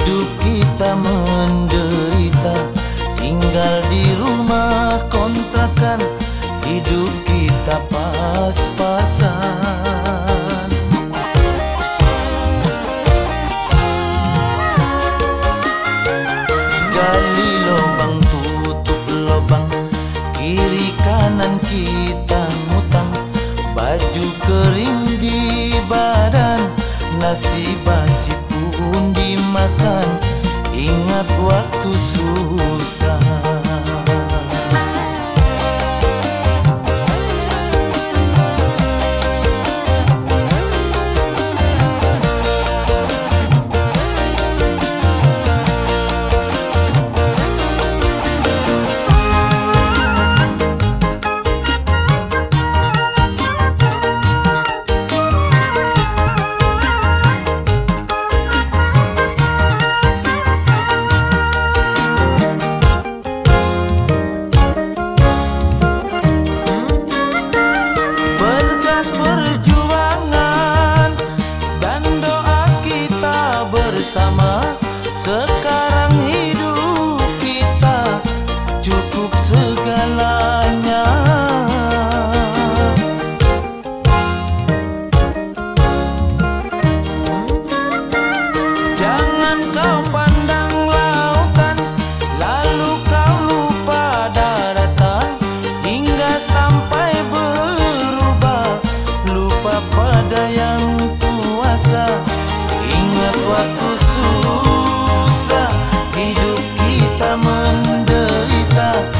hidup kita menderita. Tinggal di rumah kontrakan Hidup kita pas-pasan. Gali lobang tutup lobang Kiri kanan kita ngutang. Baju kering di badan nasib dimakan Ingat waktu susah kita menderita.